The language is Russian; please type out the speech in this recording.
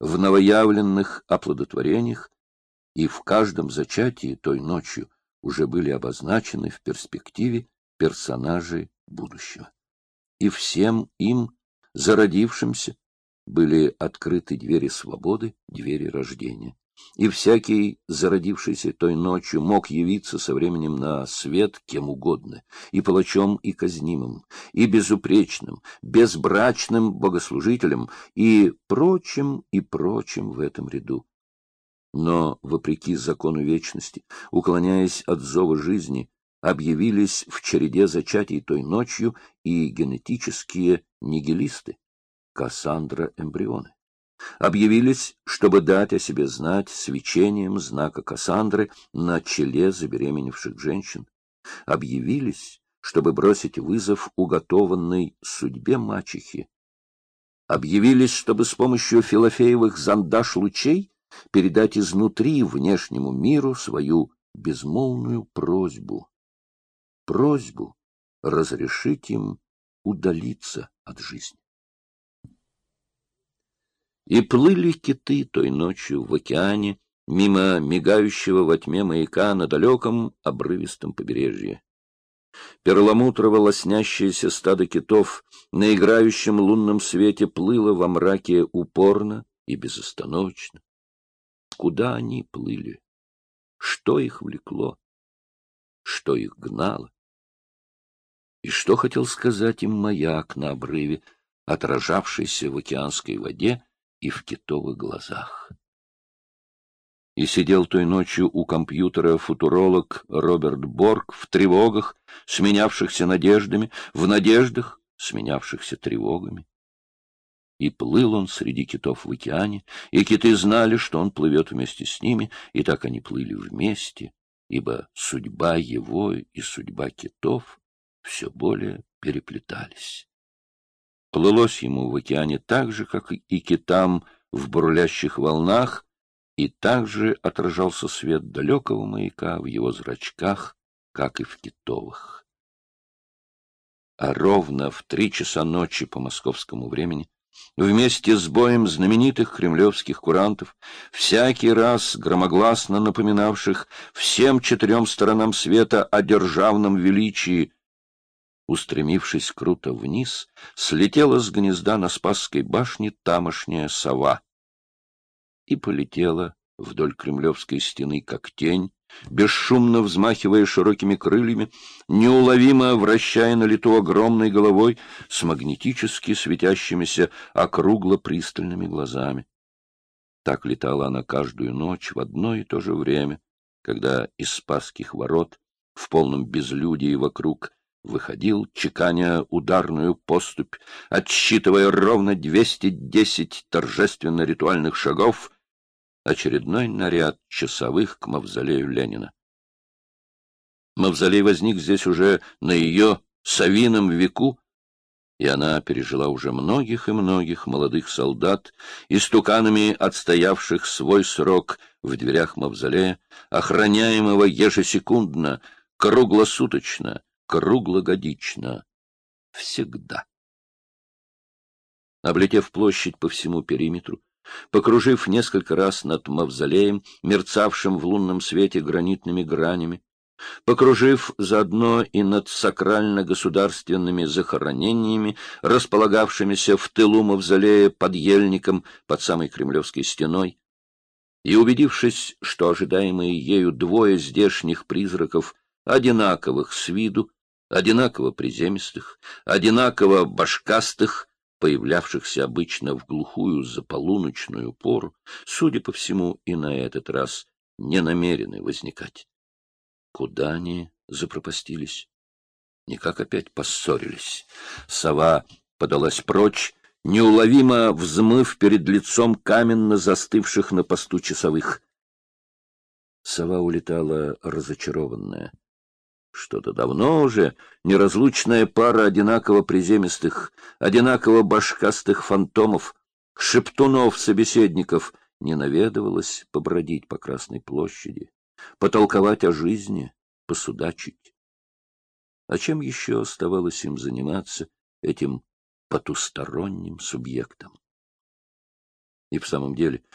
в новоявленных оплодотворениях, и в каждом зачатии той ночью уже были обозначены в перспективе персонажи будущего. И всем им, зародившимся, были открыты двери свободы, двери рождения и всякий, зародившийся той ночью, мог явиться со временем на свет кем угодно, и палачом, и казнимым, и безупречным, безбрачным богослужителем, и прочим, и прочим в этом ряду. Но, вопреки закону вечности, уклоняясь от зова жизни, объявились в череде зачатий той ночью и генетические нигилисты, Кассандра-эмбрионы объявились, чтобы дать о себе знать свечением знака Кассандры на челе забеременевших женщин, объявились, чтобы бросить вызов уготованной судьбе мачехи, объявились, чтобы с помощью филофеевых зандаш-лучей передать изнутри внешнему миру свою безмолвную просьбу, просьбу разрешить им удалиться от жизни. И плыли киты той ночью в океане, мимо мигающего во тьме маяка на далеком обрывистом побережье. Перламутрово лоснящееся стадо китов на играющем лунном свете плыло во мраке упорно и безостановочно. Куда они плыли? Что их влекло? Что их гнало? И что хотел сказать им маяк на обрыве, отражавшийся в океанской воде и в китовых глазах. И сидел той ночью у компьютера футуролог Роберт Борг в тревогах, сменявшихся надеждами, в надеждах, сменявшихся тревогами. И плыл он среди китов в океане, и киты знали, что он плывет вместе с ними, и так они плыли вместе, ибо судьба его и судьба китов все более переплетались. Плылось ему в океане так же, как и китам в бурлящих волнах, и также отражался свет далекого маяка в его зрачках, как и в китовых. А ровно в три часа ночи по московскому времени вместе с боем знаменитых кремлевских курантов, всякий раз громогласно напоминавших всем четырем сторонам света о державном величии устремившись круто вниз, слетела с гнезда на Спасской башне тамошняя сова и полетела вдоль кремлевской стены, как тень, бесшумно взмахивая широкими крыльями, неуловимо вращая на лету огромной головой с магнетически светящимися округло-пристальными глазами. Так летала она каждую ночь в одно и то же время, когда из Спасских ворот, в полном безлюдии вокруг, выходил, чеканя ударную поступь, отсчитывая ровно 210 торжественно-ритуальных шагов, очередной наряд часовых к мавзолею Ленина. Мавзолей возник здесь уже на ее совином веку, и она пережила уже многих и многих молодых солдат, истуканами отстоявших свой срок в дверях мавзолея, охраняемого ежесекундно, круглосуточно, круглогодично. Всегда. Облетев площадь по всему периметру, покружив несколько раз над мавзолеем, мерцавшим в лунном свете гранитными гранями, покружив заодно и над сакрально-государственными захоронениями, располагавшимися в тылу мавзолея под ельником под самой Кремлевской стеной, и убедившись, что ожидаемые ею двое здешних призраков, одинаковых с виду, одинаково приземистых, одинаково башкастых, появлявшихся обычно в глухую заполуночную пору, судя по всему, и на этот раз не намерены возникать. Куда они запропастились? Никак опять поссорились. Сова подалась прочь, неуловимо взмыв перед лицом каменно застывших на посту часовых. Сова улетала разочарованная. Что-то давно уже неразлучная пара одинаково приземистых, одинаково башкастых фантомов, шептунов-собеседников не наведывалась побродить по Красной площади, потолковать о жизни, посудачить. А чем еще оставалось им заниматься, этим потусторонним субъектом? И в самом деле,